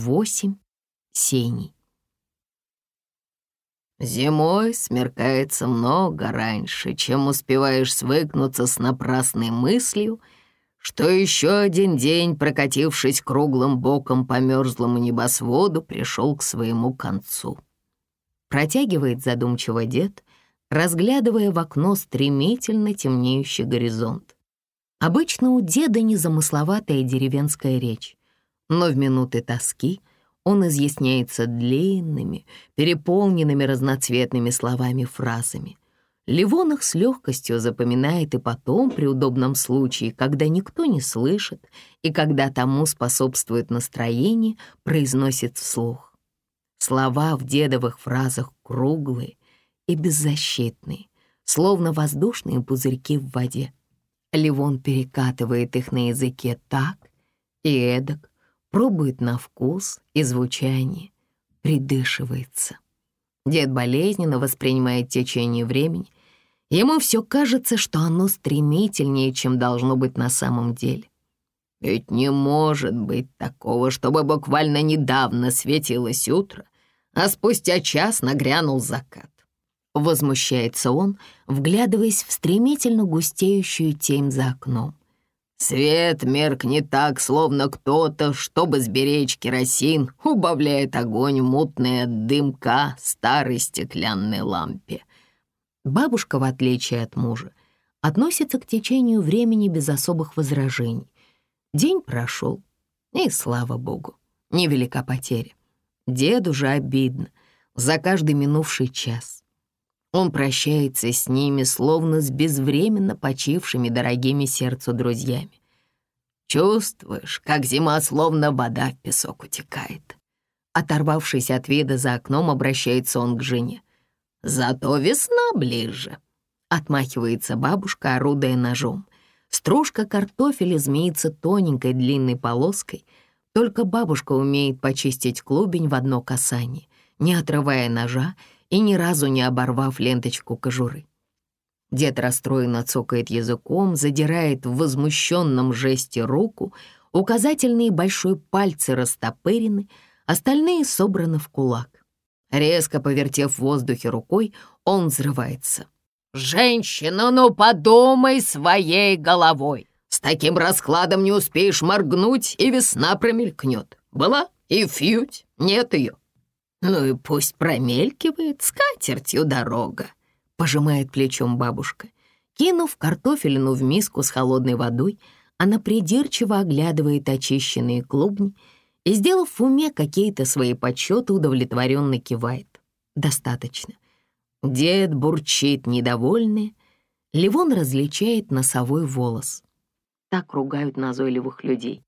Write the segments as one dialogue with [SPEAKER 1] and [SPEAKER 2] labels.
[SPEAKER 1] восемь сеней.
[SPEAKER 2] Зимой смеркается много раньше, чем успеваешь свыкнуться с напрасной мыслью, что еще один день, прокатившись круглым боком по мерзлому небосводу, пришел к своему концу.
[SPEAKER 1] Протягивает задумчиво дед, разглядывая в окно стремительно темнеющий горизонт. Обычно у деда незамысловатая деревенская речь, но в минуты тоски он изъясняется длинными, переполненными разноцветными словами-фразами. Ливон их с легкостью запоминает и потом, при удобном случае, когда никто не слышит и когда тому способствует настроение, произносит вслух. Слова в дедовых фразах круглые и беззащитные, словно воздушные пузырьки в воде. Ливон перекатывает их на языке так и эдак, пробует на вкус и звучание, придышивается. Дед болезненно воспринимает течение времени. Ему все кажется, что оно стремительнее, чем должно быть на самом деле.
[SPEAKER 2] Ведь не может быть такого, чтобы буквально недавно светилось утро, а спустя час нагрянул закат.
[SPEAKER 1] Возмущается он, вглядываясь в стремительно густеющую тень за окном.
[SPEAKER 2] Свет меркнет так, словно кто-то, чтобы сберечь керосин, убавляет огонь от дымка старой стеклянной лампе.
[SPEAKER 1] Бабушка, в отличие от мужа, относится к течению времени без особых возражений. День прошел, и слава богу, невелика потеря. Деду же обидно за каждый минувший час. Он прощается с ними, словно с безвременно почившими дорогими сердцу друзьями.
[SPEAKER 2] Чувствуешь, как зима словно вода в песок утекает.
[SPEAKER 1] Оторвавшись от вида за окном, обращается он к жене.
[SPEAKER 2] «Зато весна ближе», —
[SPEAKER 1] отмахивается бабушка, орудая ножом. Стружка картофеля змеится тоненькой длинной полоской, только бабушка умеет почистить клубень в одно касание, не отрывая ножа и ни разу не оборвав ленточку кожуры. Дед расстроенно цокает языком, задирает в возмущенном жесте руку, указательные большой пальцы растопырены, остальные собраны в кулак. Резко повертев в воздухе рукой, он взрывается.
[SPEAKER 2] «Женщина, ну подумай своей головой! С таким раскладом не успеешь моргнуть, и весна промелькнет. Была и фьють, нет ее. «Ну и пусть промелькивает скатертью дорога», — пожимает плечом бабушка.
[SPEAKER 1] Кинув картофелину в миску с холодной водой, она придирчиво оглядывает очищенные клубни и, сделав в уме какие-то свои подсчеты, удовлетворенно кивает. «Достаточно». Дед бурчит недовольный. Ливон различает носовой волос. Так ругают назойливых людей.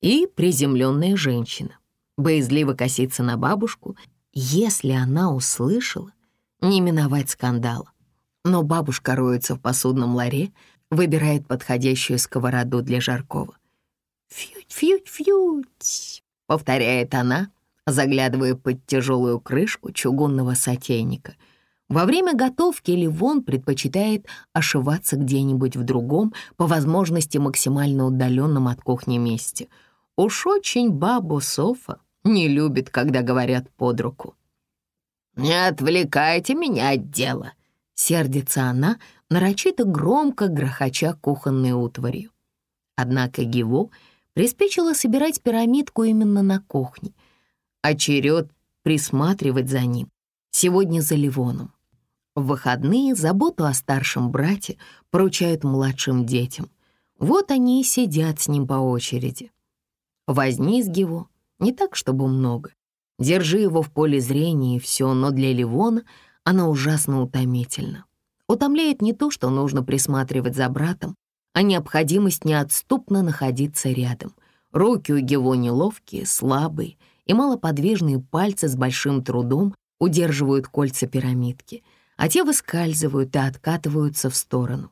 [SPEAKER 1] И приземленная женщина боязливо косится на бабушку. Если она услышала, не миновать скандала. Но бабушка роется в посудном ларе, выбирает подходящую сковороду для жаркого. «Фють, фють, фють!» — повторяет она, заглядывая под тяжелую крышку чугунного сотейника. Во время готовки Ливон предпочитает ошиваться где-нибудь в другом, по возможности максимально удаленном от кухни месте. Уж очень бабу Софа не любит, когда говорят под руку.
[SPEAKER 2] «Не отвлекайте меня от дела», — сердится она, нарочито громко грохоча кухонной утварью.
[SPEAKER 1] Однако Гиво приспичило собирать пирамидку именно на кухне, а черед присматривать за ним сегодня за Ливоном. В выходные заботу о старшем брате поручают младшим детям. Вот они и сидят с ним по очереди. Возни с Гиво не так, чтобы много. Держи его в поле зрения и все, но для Ливона она ужасно утомительна. Утомляет не то, что нужно присматривать за братом, а необходимость неотступно находиться рядом. Руки у Гево неловкие, слабые, и малоподвижные пальцы с большим трудом удерживают кольца пирамидки, а те выскальзывают и откатываются в сторону.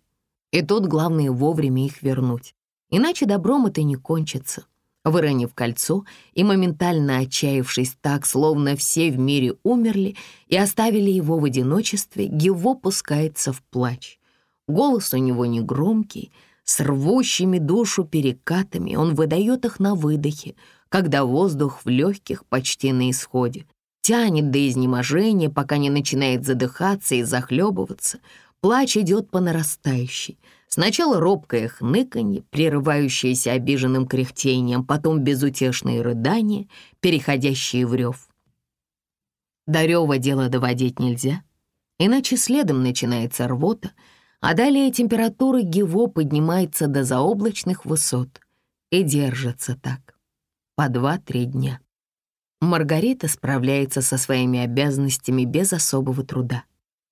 [SPEAKER 1] И тут главное вовремя их вернуть, иначе добром это не кончится. Выронив кольцо и моментально отчаявшись так, словно все в мире умерли и оставили его в одиночестве, Гево пускается в плач. Голос у него негромкий, с рвущими душу перекатами, он выдает их на выдохе, когда воздух в легких почти на исходе. Тянет до изнеможения, пока не начинает задыхаться и захлебываться. Плач идет по нарастающей. Сначала робкое хныканье, прерывающееся обиженным кряхтением, потом безутешные рыдания, переходящие в рев. До рева дело доводить нельзя, иначе следом начинается рвота, а далее температура Гиво поднимается до заоблачных высот и держится так по два-три дня. Маргарита справляется со своими обязанностями без особого труда.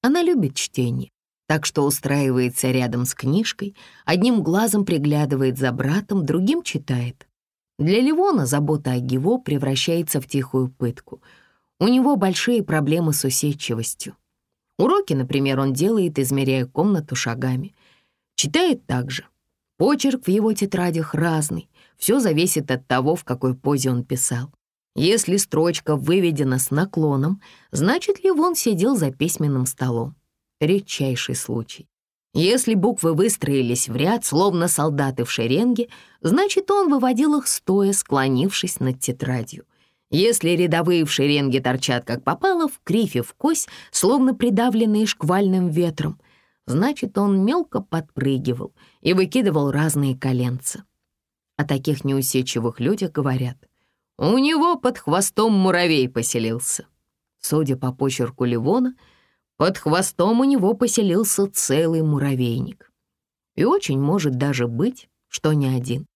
[SPEAKER 1] Она любит чтение, так что устраивается рядом с книжкой, одним глазом приглядывает за братом, другим читает. Для Ливона забота о Гиво превращается в тихую пытку. У него большие проблемы с усидчивостью. Уроки, например, он делает, измеряя комнату шагами. Читает также. Почерк в его тетрадях разный. Все зависит от того, в какой позе он писал. Если строчка выведена с наклоном, значит ли он сидел за письменным столом. Редчайший случай. Если буквы выстроились в ряд, словно солдаты в шеренге, значит, он выводил их стоя, склонившись над тетрадью. Если рядовые в шеренге торчат как попало, в крифе в кость, словно придавленные шквальным ветром, значит, он мелко подпрыгивал и выкидывал разные коленца. О таких неусечивых людях говорят. У него под хвостом муравей поселился. Судя по почерку Ливона, под хвостом у него поселился целый муравейник. И очень может даже быть, что не один.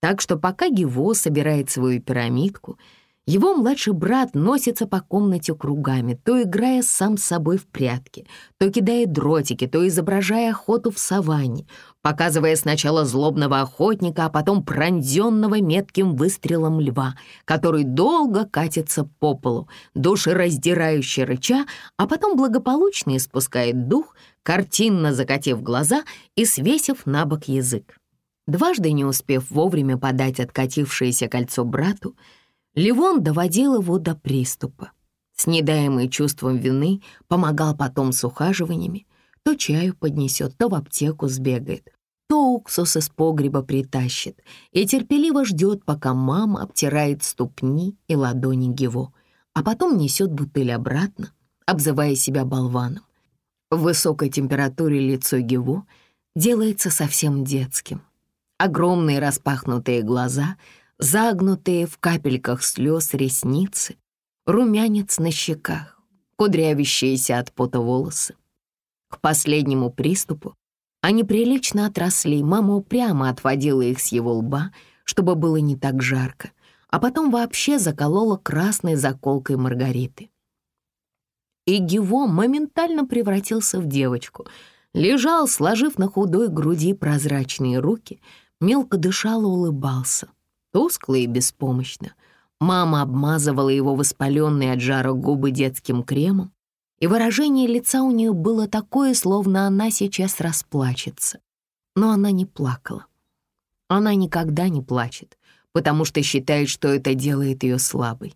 [SPEAKER 1] Так что пока Гиво собирает свою пирамидку — его младший брат носится по комнате кругами, то играя сам с собой в прятки, то кидая дротики, то изображая охоту в саванне, показывая сначала злобного охотника, а потом пронзенного метким выстрелом льва, который долго катится по полу, душераздирающе рыча, а потом благополучно испускает дух, картинно закатив глаза и свесив на бок язык. Дважды не успев вовремя подать откатившееся кольцо брату, Ливон доводил его до приступа. Снедаемый чувством вины, помогал потом с ухаживаниями. То чаю поднесет, то в аптеку сбегает, то уксус из погреба притащит и терпеливо ждет, пока мама обтирает ступни и ладони Гево, а потом несет бутыль обратно, обзывая себя болваном. В высокой температуре лицо Гево делается совсем детским. Огромные распахнутые глаза — загнутые в капельках слез ресницы, румянец на щеках, кудрявящиеся от пота волосы. К последнему приступу они прилично отросли, мама упрямо отводила их с его лба, чтобы было не так жарко, а потом вообще заколола красной заколкой Маргариты. И Гиво моментально превратился в девочку, лежал, сложив на худой груди прозрачные руки, мелко дышал и улыбался тускло и беспомощно. Мама обмазывала его воспаленные от жара губы детским кремом, и выражение лица у нее было такое, словно она сейчас расплачется. Но она не плакала. Она никогда не плачет, потому что считает, что это делает ее слабой.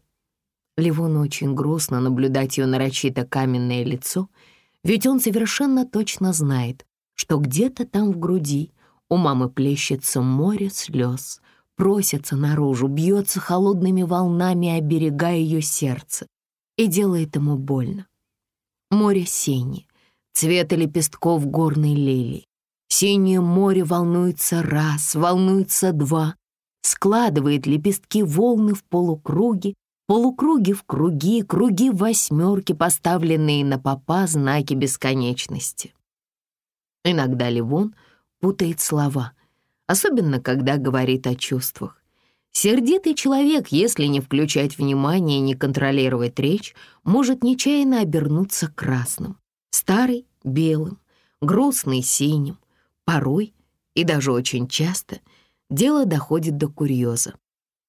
[SPEAKER 1] Ливону очень грустно наблюдать ее нарочито каменное лицо, ведь он совершенно точно знает, что где-то там в груди у мамы плещется море слез, просится наружу, бьется холодными волнами, оберегая ее сердце, и делает ему больно. Море синее, цвета лепестков горной лилии. Синее море волнуется раз, волнуется два, складывает лепестки волны в полукруги, полукруги в круги, круги в восьмерки, поставленные на попа знаки бесконечности. Иногда Ливон путает слова — особенно когда говорит о чувствах. Сердитый человек, если не включать внимание и не контролировать речь, может нечаянно обернуться красным, старый — белым, грустный — синим, порой и даже очень часто дело доходит до курьеза.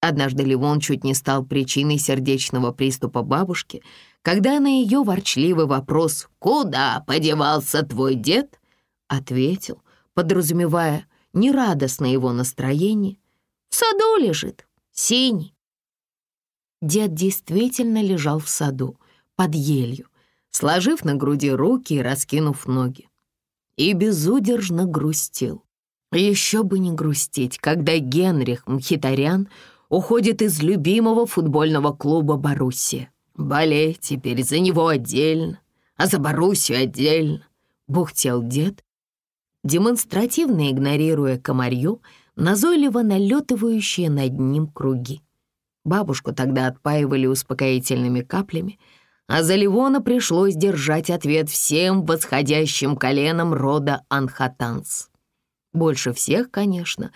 [SPEAKER 1] Однажды Ливон чуть не стал причиной сердечного приступа бабушки, когда на ее ворчливый вопрос «Куда подевался твой дед?» ответил, подразумевая нерадостно его настроение. В саду лежит, синий. Дед действительно лежал в саду, под елью, сложив на груди руки и раскинув ноги. И безудержно грустил. Еще бы не грустить, когда Генрих Мхитарян
[SPEAKER 2] уходит из любимого футбольного клуба «Боруссия». Болеть теперь за него отдельно, а за Боруссию отдельно, — бухтел дед, демонстративно игнорируя комарью, назойливо налетывающие над ним круги. Бабушку тогда отпаивали успокоительными каплями, а за Ливона пришлось держать ответ всем восходящим коленам рода Анхатанс. Больше всех, конечно,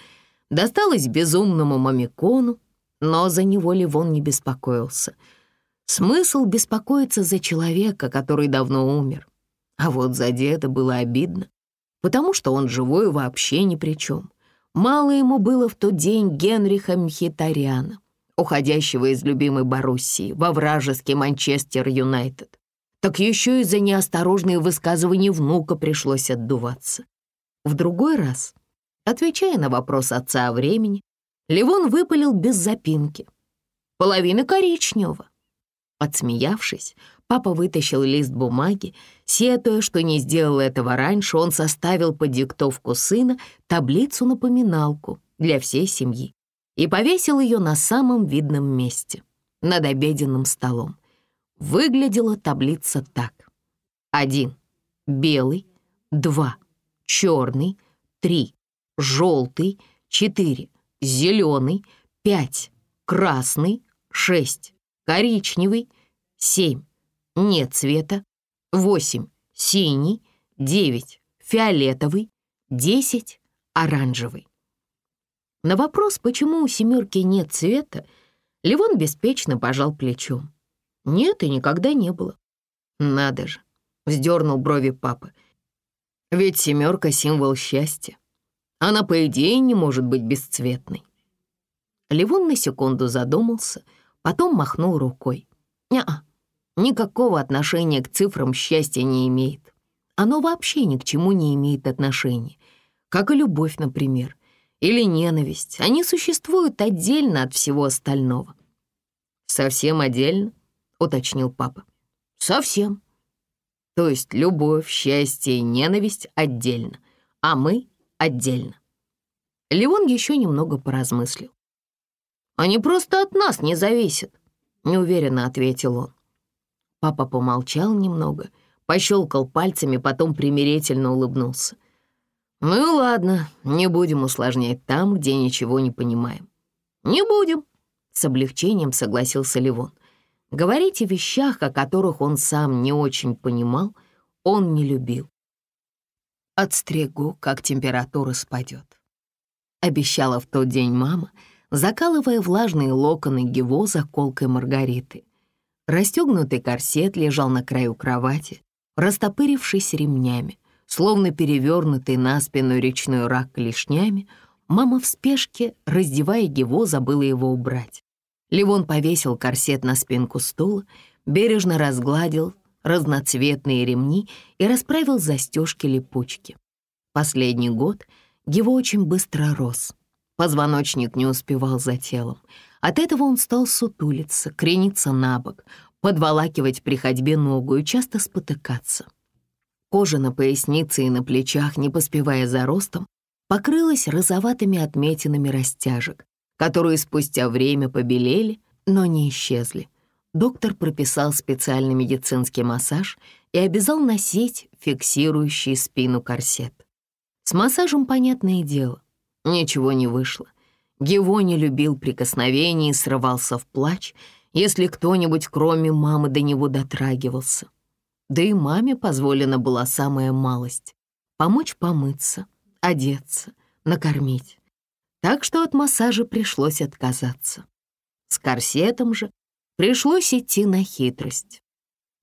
[SPEAKER 2] досталось безумному Мамикону, но за него Ливон не беспокоился. Смысл беспокоиться за человека, который давно умер. А вот за деда было обидно, потому что он живой вообще ни при чем. Мало ему было в тот день Генриха Мхитаряна, уходящего из любимой Боруссии во вражеский Манчестер Юнайтед. Так еще из-за неосторожных высказываний внука пришлось отдуваться. В другой раз, отвечая на вопрос отца о времени, Левон выпалил без запинки. «Половина коричневого». Отсмеявшись, папа вытащил лист бумаги, сетуя, что не сделал этого раньше, он составил под диктовку сына таблицу-напоминалку для всей семьи и повесил ее на самом видном месте, над обеденным столом. Выглядела таблица так. Один — белый, два — черный, три, желтый, четыре, зеленый, пять, красный, шесть, коричневый, семь, нет цвета, восемь, синий, девять, фиолетовый, десять, оранжевый. На вопрос, почему у семерки нет цвета, Левон беспечно пожал плечом. Нет и никогда не было. Надо же, вздернул брови папа. Ведь семерка — символ счастья. Она, по идее, не может быть бесцветной. Левон на секунду задумался, потом махнул рукой. Неа, никакого отношения к цифрам счастья не имеет. Оно вообще ни к чему не имеет отношения. Как и любовь, например, или ненависть. Они существуют отдельно от всего остального. «Совсем отдельно?» — уточнил папа. «Совсем», то есть любовь, счастье и ненависть отдельно, а мы отдельно. Леон еще немного поразмыслил. «Они просто от нас не зависят», — неуверенно ответил он. Папа помолчал немного, пощелкал пальцами, потом примирительно улыбнулся. «Ну ладно, не будем усложнять там, где ничего не понимаем». «Не будем», — с облегчением согласился Левон. Говорить о вещах, о которых он сам не очень понимал, он не любил. «Отстригу, как температура спадет», — обещала в тот день мама, закалывая влажные локоны Гево заколкой Маргариты. Расстегнутый корсет лежал на краю кровати, растопырившись ремнями, словно перевернутый на спину речной рак клешнями, мама в спешке, раздевая Гево, забыла его убрать. Ливон повесил корсет на спинку стула, бережно разгладил разноцветные ремни и расправил застежки-липучки. Последний год его очень быстро рос. Позвоночник не успевал за телом. От этого он стал сутулиться, крениться на бок, подволакивать при ходьбе ногу и часто спотыкаться. Кожа на пояснице и на плечах, не поспевая за ростом, покрылась розоватыми отметинами растяжек, которые спустя время побелели, но не исчезли. Доктор прописал специальный медицинский массаж и обязал носить фиксирующий спину корсет. С массажем, понятное дело, ничего не вышло. Его не любил прикосновений и срывался в плач, если кто-нибудь кроме мамы до него дотрагивался. Да и маме позволена была самая малость — помочь помыться, одеться, накормить так что от массажа пришлось отказаться. С корсетом же пришлось идти на хитрость.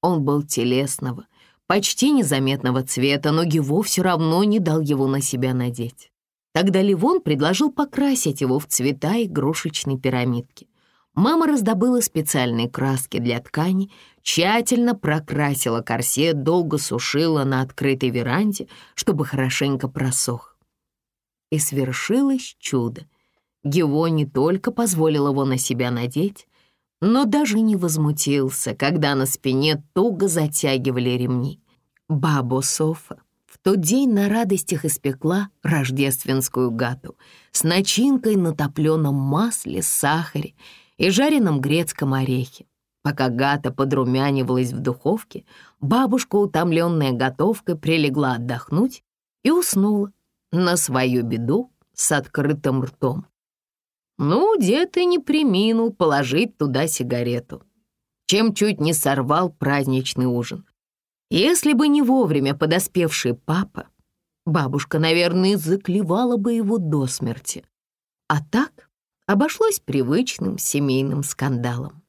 [SPEAKER 2] Он был телесного, почти незаметного цвета, но Гиво все равно не дал его на себя надеть. Тогда Ливон предложил покрасить его в цвета игрушечной пирамидки. Мама раздобыла специальные краски для ткани, тщательно прокрасила корсет, долго сушила на открытой веранде, чтобы хорошенько просох. И свершилось чудо. Гево не только позволил его на себя надеть, но даже не возмутился, когда на спине туго затягивали ремни. Бабу Софа
[SPEAKER 1] тот день на радостях испекла рождественскую гату с начинкой на топленом масле, сахаре и жареном грецком орехе. Пока гата подрумянивалась в духовке, бабушка, утомленная готовкой, прилегла отдохнуть и уснула на свою беду с открытым ртом. Ну, дед и не приминул положить туда сигарету, чем чуть не сорвал праздничный ужин. Если бы не вовремя подоспевший папа, бабушка, наверное, заклевала бы его до смерти. А так обошлось привычным семейным скандалом.